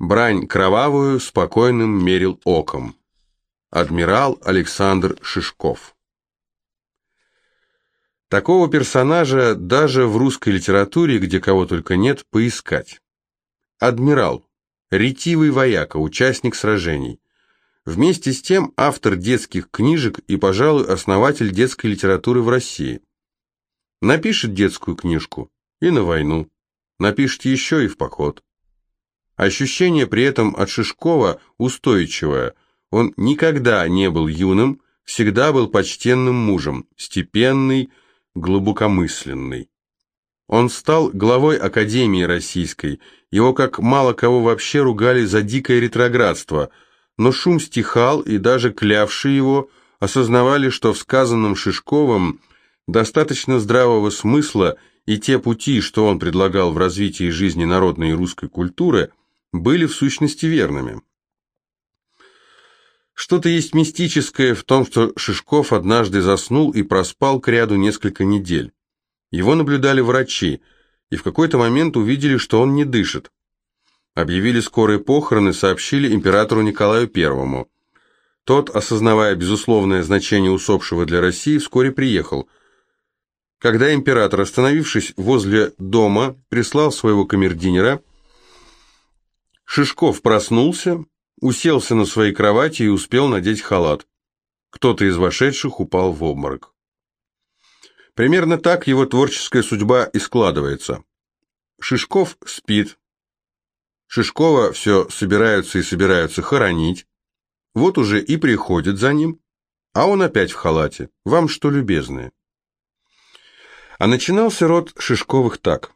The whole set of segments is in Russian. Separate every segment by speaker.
Speaker 1: Брань кровавую спокойным мерил оком. Адмирал Александр Шишков. Такого персонажа даже в русской литературе, где кого только нет, поискать. Адмирал. Ретивый вояка, участник сражений. Вместе с тем автор детских книжек и, пожалуй, основатель детской литературы в России. Напишет детскую книжку и на войну. Напишет еще и в поход. Ощущение при этом от Шишкова устойчивое. Он никогда не был юным, всегда был почтенным мужем, степенный, глубокомысленный. Он стал главой Академии Российской, его как мало кого вообще ругали за дикое ретроградство – но шум стихал, и даже клявшие его осознавали, что в сказанном Шишковым достаточно здравого смысла, и те пути, что он предлагал в развитии жизни народной и русской культуры, были в сущности верными. Что-то есть мистическое в том, что Шишков однажды заснул и проспал к ряду несколько недель. Его наблюдали врачи, и в какой-то момент увидели, что он не дышит. Объявили скорые похороны, сообщили императору Николаю I. Тот, осознавая безусловное значение усопшего для России, вскоре приехал. Когда император, остановившись возле дома, прислал своего камердинера, Шишков проснулся, уселся на своей кровати и успел надеть халат. Кто-то из вошедших упал в обморок. Примерно так его творческая судьба и складывается. Шишков спит, Шишкова все собираются и собираются хоронить. Вот уже и приходят за ним, а он опять в халате. Вам что, любезные? А начинался род Шишковых так.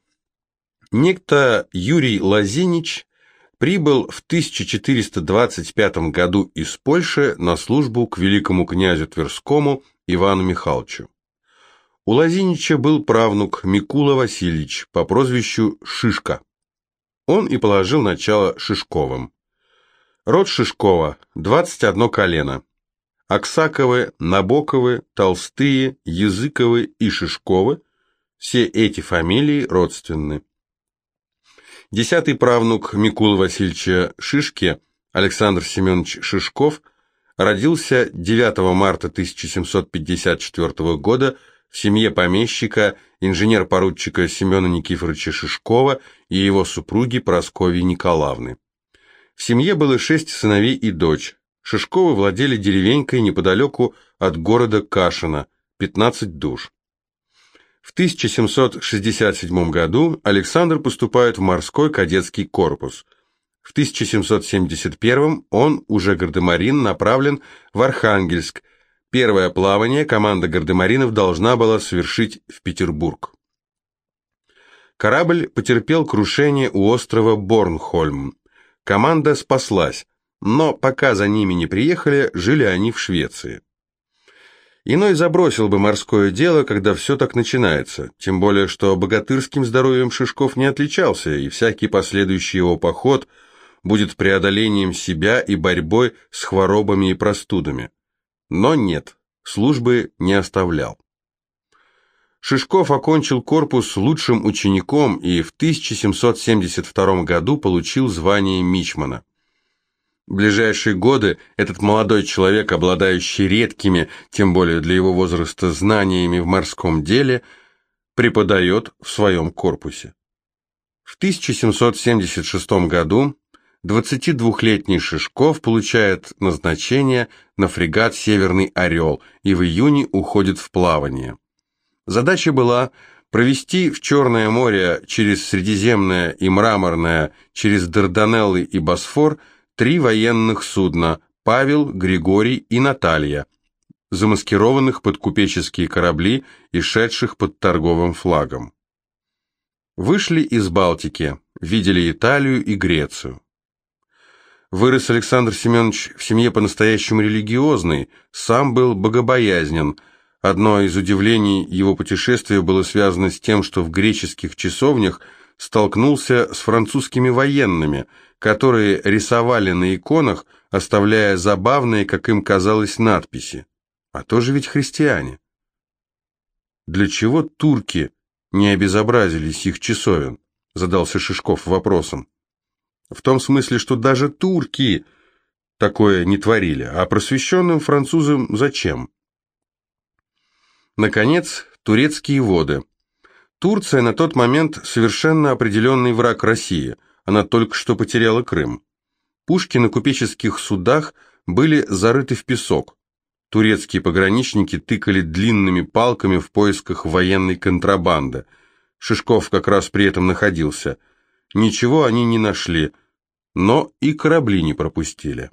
Speaker 1: Некто Юрий Лазинич прибыл в 1425 году из Польши на службу к великому князю Тверскому Ивану Михайловичу. У Лазинича был правнук Микула Васильевич по прозвищу Шишка. Он и положил начало Шишковым. Род Шишкова, 21 колено. Аксаковы, Набоковы, Толстые, Языковы и Шишковы – все эти фамилии родственны. Десятый правнук Микулы Васильевича Шишки, Александр Семенович Шишков, родился 9 марта 1754 года в семье помещика, инженер-поручика Семена Никифоровича Шишкова и его супруги Прасковьи Николаевны. В семье было шесть сыновей и дочь. Шишковы владели деревенькой неподалеку от города Кашина, 15 душ. В 1767 году Александр поступает в морской кадетский корпус. В 1771 он, уже гардемарин, направлен в Архангельск, Первое плавание команда гардемаринов должна была совершить в Петербург. Корабль потерпел крушение у острова Борнхольм. Команда спаслась, но пока за ними не приехали, жили они в Швеции. Иной забросил бы морское дело, когда все так начинается, тем более, что богатырским здоровьем Шишков не отличался, и всякий последующий его поход будет преодолением себя и борьбой с хворобами и простудами. Но нет, службы не оставлял. Шишков окончил корпус лучшим учеником и в 1772 году получил звание мичмана. В ближайшие годы этот молодой человек, обладающий редкими, тем более для его возраста, знаниями в морском деле, преподает в своем корпусе. В 1776 году 22-летний Шишков получает назначение на фрегат «Северный Орел» и в июне уходит в плавание. Задача была провести в Черное море через Средиземное и Мраморное, через Дарданеллы и Босфор три военных судна «Павел», «Григорий» и «Наталья», замаскированных под купеческие корабли и шедших под торговым флагом. Вышли из Балтики, видели Италию и Грецию. Вырос Александр Семенович в семье по-настоящему религиозной, сам был богобоязнен. Одно из удивлений его путешествия было связано с тем, что в греческих часовнях столкнулся с французскими военными, которые рисовали на иконах, оставляя забавные, как им казалось, надписи. А тоже ведь христиане. Для чего турки не обезобразились их часовен? Задался Шишков вопросом. В том смысле, что даже турки такое не творили, а просвещенным французам зачем? Наконец, турецкие воды. Турция на тот момент совершенно определенный враг России, она только что потеряла Крым. Пушки на купеческих судах были зарыты в песок. Турецкие пограничники тыкали длинными палками в поисках военной контрабанды. Шишков как раз при этом находился. Ничего они не нашли, но и корабли не пропустили.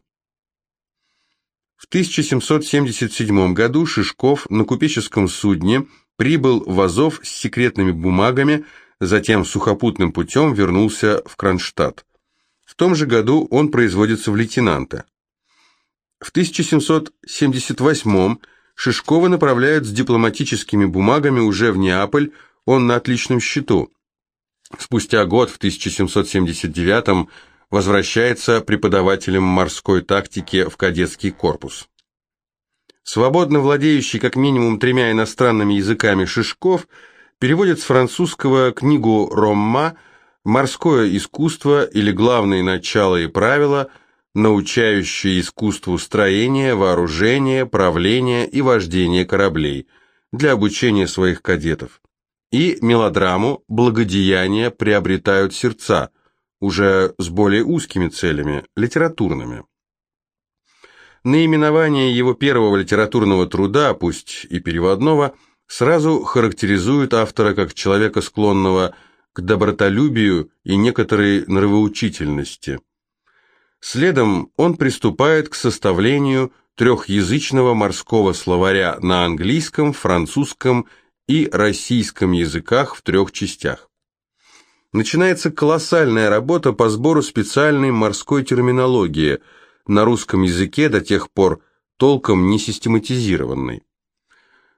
Speaker 1: В 1777 году Шишков на купеческом судне прибыл в Азов с секретными бумагами, затем сухопутным путем вернулся в Кронштадт. В том же году он производится в лейтенанта. В 1778 Шишкова направляют с дипломатическими бумагами уже в Неаполь, он на отличном счету. Спустя год, в 1779 возвращается преподавателем морской тактики в кадетский корпус. Свободно владеющий как минимум тремя иностранными языками Шишков переводит с французского книгу Ромма «Морское искусство» или «Главные начала и правила», научающие искусству строения, вооружения, правления и вождения кораблей для обучения своих кадетов. И мелодраму «Благодеяния приобретают сердца», уже с более узкими целями, литературными. Наименование его первого литературного труда, пусть и переводного, сразу характеризует автора как человека, склонного к добротолюбию и некоторой нравоучительности. Следом он приступает к составлению трехязычного морского словаря на английском, французском и российском языках в трех частях. Начинается колоссальная работа по сбору специальной морской терминологии на русском языке до тех пор толком не систематизированной.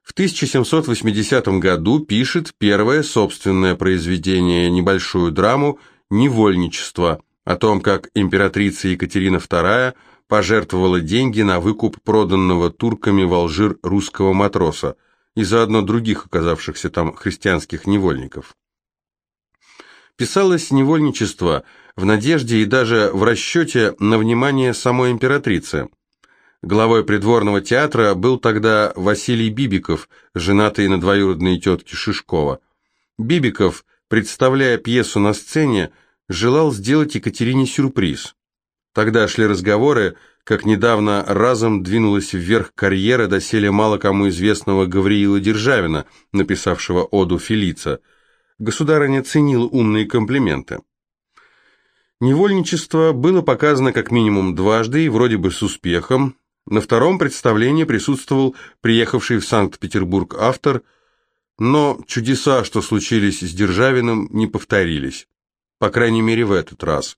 Speaker 1: В 1780 году пишет первое собственное произведение, небольшую драму «Невольничество», о том, как императрица Екатерина II пожертвовала деньги на выкуп проданного турками в Алжир русского матроса и заодно других оказавшихся там христианских невольников. Писалось невольничество в надежде и даже в расчете на внимание самой императрицы. Главой придворного театра был тогда Василий Бибиков, женатый на двоюродной тетке Шишкова. Бибиков, представляя пьесу на сцене, желал сделать Екатерине сюрприз. Тогда шли разговоры, как недавно разом двинулась вверх карьера доселе мало кому известного Гавриила Державина, написавшего оду Фелица – Государыня ценила умные комплименты. Невольничество было показано как минимум дважды и вроде бы с успехом. На втором представлении присутствовал приехавший в Санкт-Петербург автор, но чудеса, что случились с Державиным, не повторились. По крайней мере, в этот раз.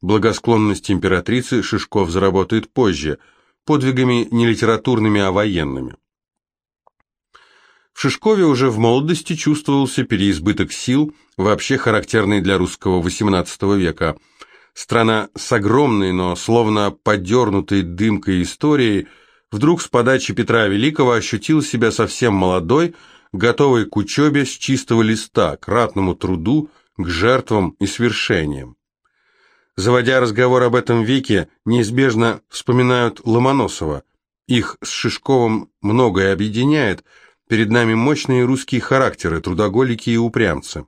Speaker 1: Благосклонность императрицы Шишков заработает позже, подвигами не литературными, а военными. Шишкове уже в молодости чувствовался переизбыток сил, вообще характерный для русского XVIII века. Страна с огромной, но словно подернутой дымкой историей, вдруг с подачи Петра Великого ощутил себя совсем молодой, готовой к учебе с чистого листа, к ратному труду, к жертвам и свершениям. Заводя разговор об этом веке, неизбежно вспоминают Ломоносова. Их с Шишковым многое объединяет – Перед нами мощные русские характеры, трудоголики и упрямцы.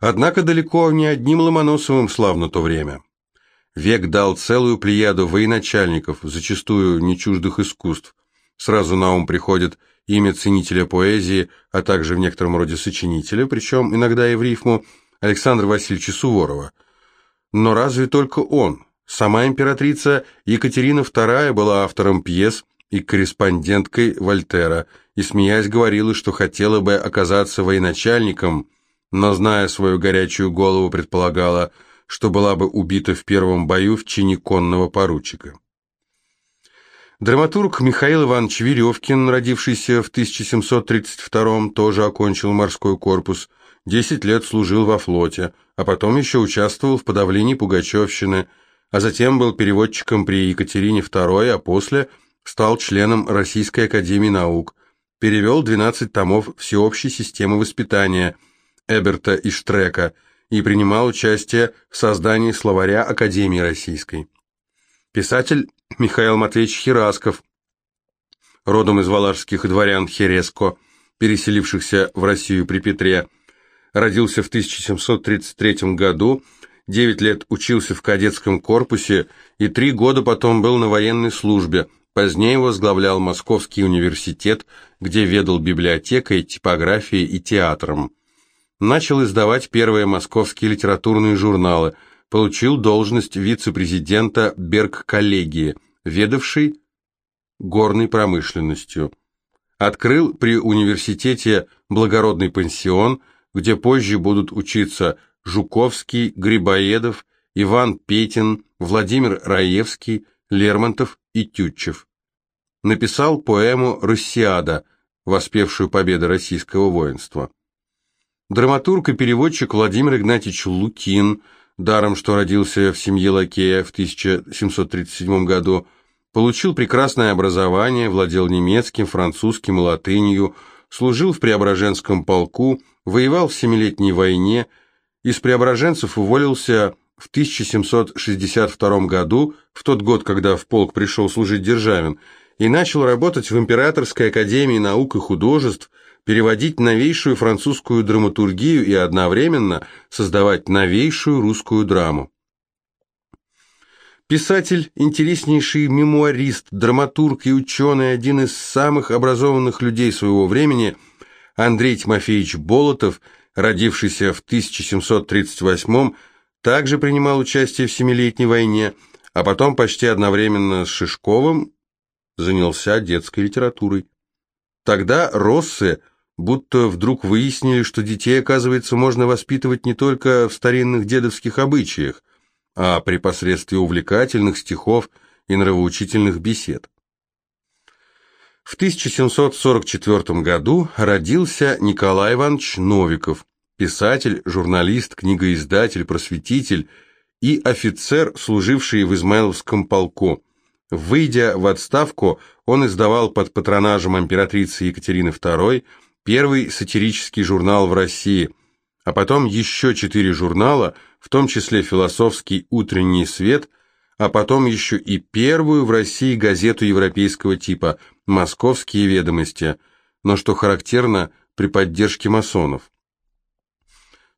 Speaker 1: Однако далеко не одним Ломоносовым славно то время. Век дал целую плеяду военачальников, зачастую не чуждых искусств. Сразу на ум приходит имя ценителя поэзии, а также в некотором роде сочинителя, причем иногда и в рифму, Александра Васильевича Суворова. Но разве только он? Сама императрица Екатерина II была автором пьес, и корреспонденткой Вольтера, и, смеясь, говорила, что хотела бы оказаться военачальником, но, зная свою горячую голову, предполагала, что была бы убита в первом бою в чине конного поручика. Драматург Михаил Иванович Веревкин, родившийся в 1732 тоже окончил морской корпус, 10 лет служил во флоте, а потом еще участвовал в подавлении Пугачевщины, а затем был переводчиком при Екатерине II, а после – стал членом Российской академии наук, перевел 12 томов всеобщей системы воспитания Эберта и Штрека и принимал участие в создании словаря Академии Российской. Писатель Михаил Матвеевич Херасков, родом из валашских дворян Хереско, переселившихся в Россию при Петре, родился в 1733 году, 9 лет учился в кадетском корпусе и 3 года потом был на военной службе, позднее возглавлял Московский университет, где ведал библиотекой, типографией и театром. Начал издавать первые московские литературные журналы, получил должность вице-президента Берг-коллегии, ведавшей горной промышленностью. Открыл при университете благородный пансион, где позже будут учиться Жуковский, Грибоедов, Иван Петин, Владимир Раевский, Лермонтов и Тютчев. Написал поэму «Руссиада», воспевшую победы российского воинства. Драматург и переводчик Владимир Игнатьевич Лукин, даром что родился в семье лакея в 1737 году, получил прекрасное образование, владел немецким, французским и латынью, служил в Преображенском полку, воевал в Семилетней войне, из преображенцев уволился в 1762 году, в тот год, когда в полк пришел служить Державин, и начал работать в Императорской академии наук и художеств, переводить новейшую французскую драматургию и одновременно создавать новейшую русскую драму. Писатель, интереснейший мемуарист, драматург и ученый, один из самых образованных людей своего времени, Андрей Тимофеевич Болотов, родившийся в 1738 также принимал участие в Семилетней войне, а потом почти одновременно с Шишковым занялся детской литературой. Тогда Россы будто вдруг выяснили, что детей, оказывается, можно воспитывать не только в старинных дедовских обычаях, а при посредстве увлекательных стихов и нравоучительных бесед. В 1744 году родился Николай Иванович Новиков, писатель, журналист, книгоиздатель, просветитель и офицер, служивший в Измайловском полку. Выйдя в отставку, он издавал под патронажем императрицы Екатерины II первый сатирический журнал в России, а потом еще четыре журнала, в том числе философский «Утренний свет», а потом еще и первую в России газету европейского типа «Московские ведомости», но, что характерно, при поддержке масонов.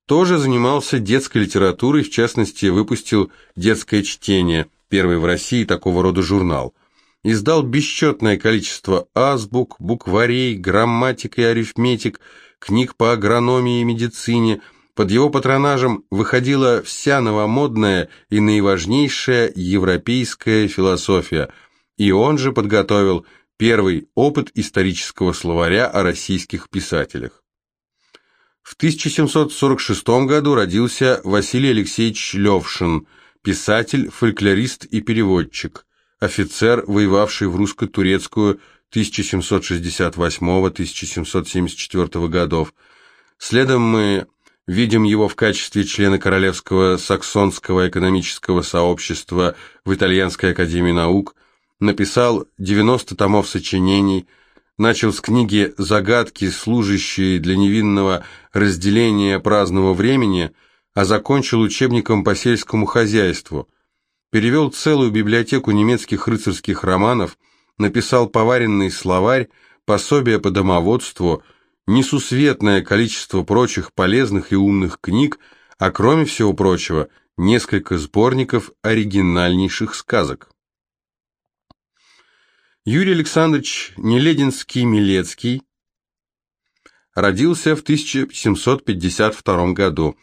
Speaker 1: Тоже занимался детской литературой, в частности, выпустил «Детское чтение», первый в России такого рода журнал. Издал бесчетное количество азбук, букварей, грамматик и арифметик, книг по агрономии и медицине. Под его патронажем выходила вся новомодная и наиважнейшая европейская философия, и он же подготовил первый опыт исторического словаря о российских писателях. В 1746 году родился Василий Алексеевич Левшин, писатель, фольклорист и переводчик офицер, воевавший в русско-турецкую 1768-1774 годов. Следом мы видим его в качестве члена Королевского саксонского экономического сообщества в Итальянской академии наук, написал 90 томов сочинений, начал с книги «Загадки, служащие для невинного разделения праздного времени», а закончил учебником по сельскому хозяйству – перевел целую библиотеку немецких рыцарских романов, написал поваренный словарь, пособие по домоводству, несусветное количество прочих полезных и умных книг, а кроме всего прочего, несколько сборников оригинальнейших сказок. Юрий Александрович Нелединский-Милецкий родился в 1752 году.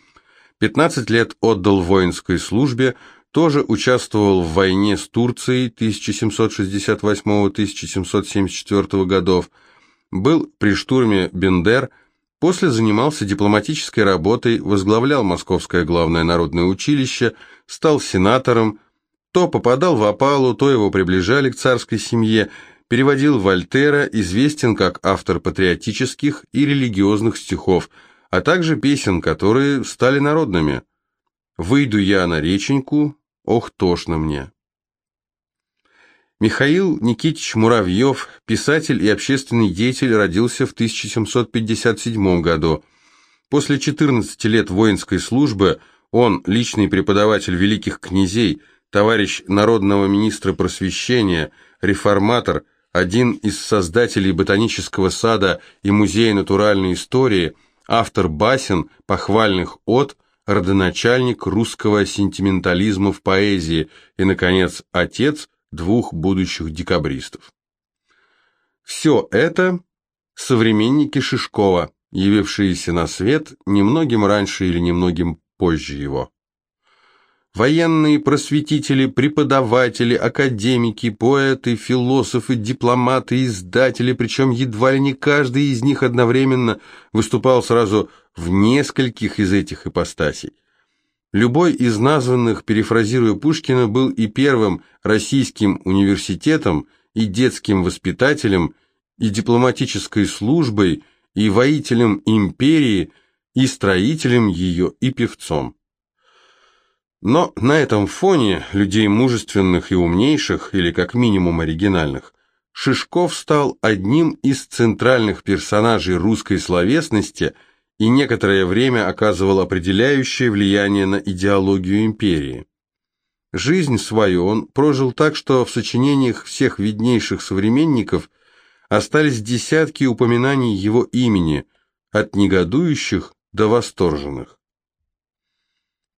Speaker 1: 15 лет отдал воинской службе, тоже участвовал в войне с Турцией 1768-1774 годов, был при штурме Бендер, после занимался дипломатической работой, возглавлял Московское главное народное училище, стал сенатором, то попадал в опалу, то его приближали к царской семье, переводил Вольтера, известен как автор патриотических и религиозных стихов, а также песен, которые стали народными. «Выйду я на реченьку, Ох, тошно мне. Михаил Никитич Муравьев, писатель и общественный деятель, родился в 1757 году. После 14 лет воинской службы он, личный преподаватель великих князей, товарищ народного министра просвещения, реформатор, один из создателей ботанического сада и музея натуральной истории, автор басен, похвальных от, родоначальник русского сентиментализма в поэзии и, наконец, отец двух будущих декабристов. Все это современники Шишкова, явившиеся на свет немногим раньше или немногим позже его. Военные просветители, преподаватели, академики, поэты, философы, дипломаты, издатели, причем едва ли не каждый из них одновременно выступал сразу в нескольких из этих ипостасей. Любой из названных, перефразируя Пушкина, был и первым российским университетом, и детским воспитателем, и дипломатической службой, и воителем империи, и строителем ее, и певцом. Но на этом фоне людей мужественных и умнейших, или как минимум оригинальных, Шишков стал одним из центральных персонажей русской словесности и некоторое время оказывал определяющее влияние на идеологию империи. Жизнь свою он прожил так, что в сочинениях всех виднейших современников остались десятки упоминаний его имени, от негодующих до восторженных.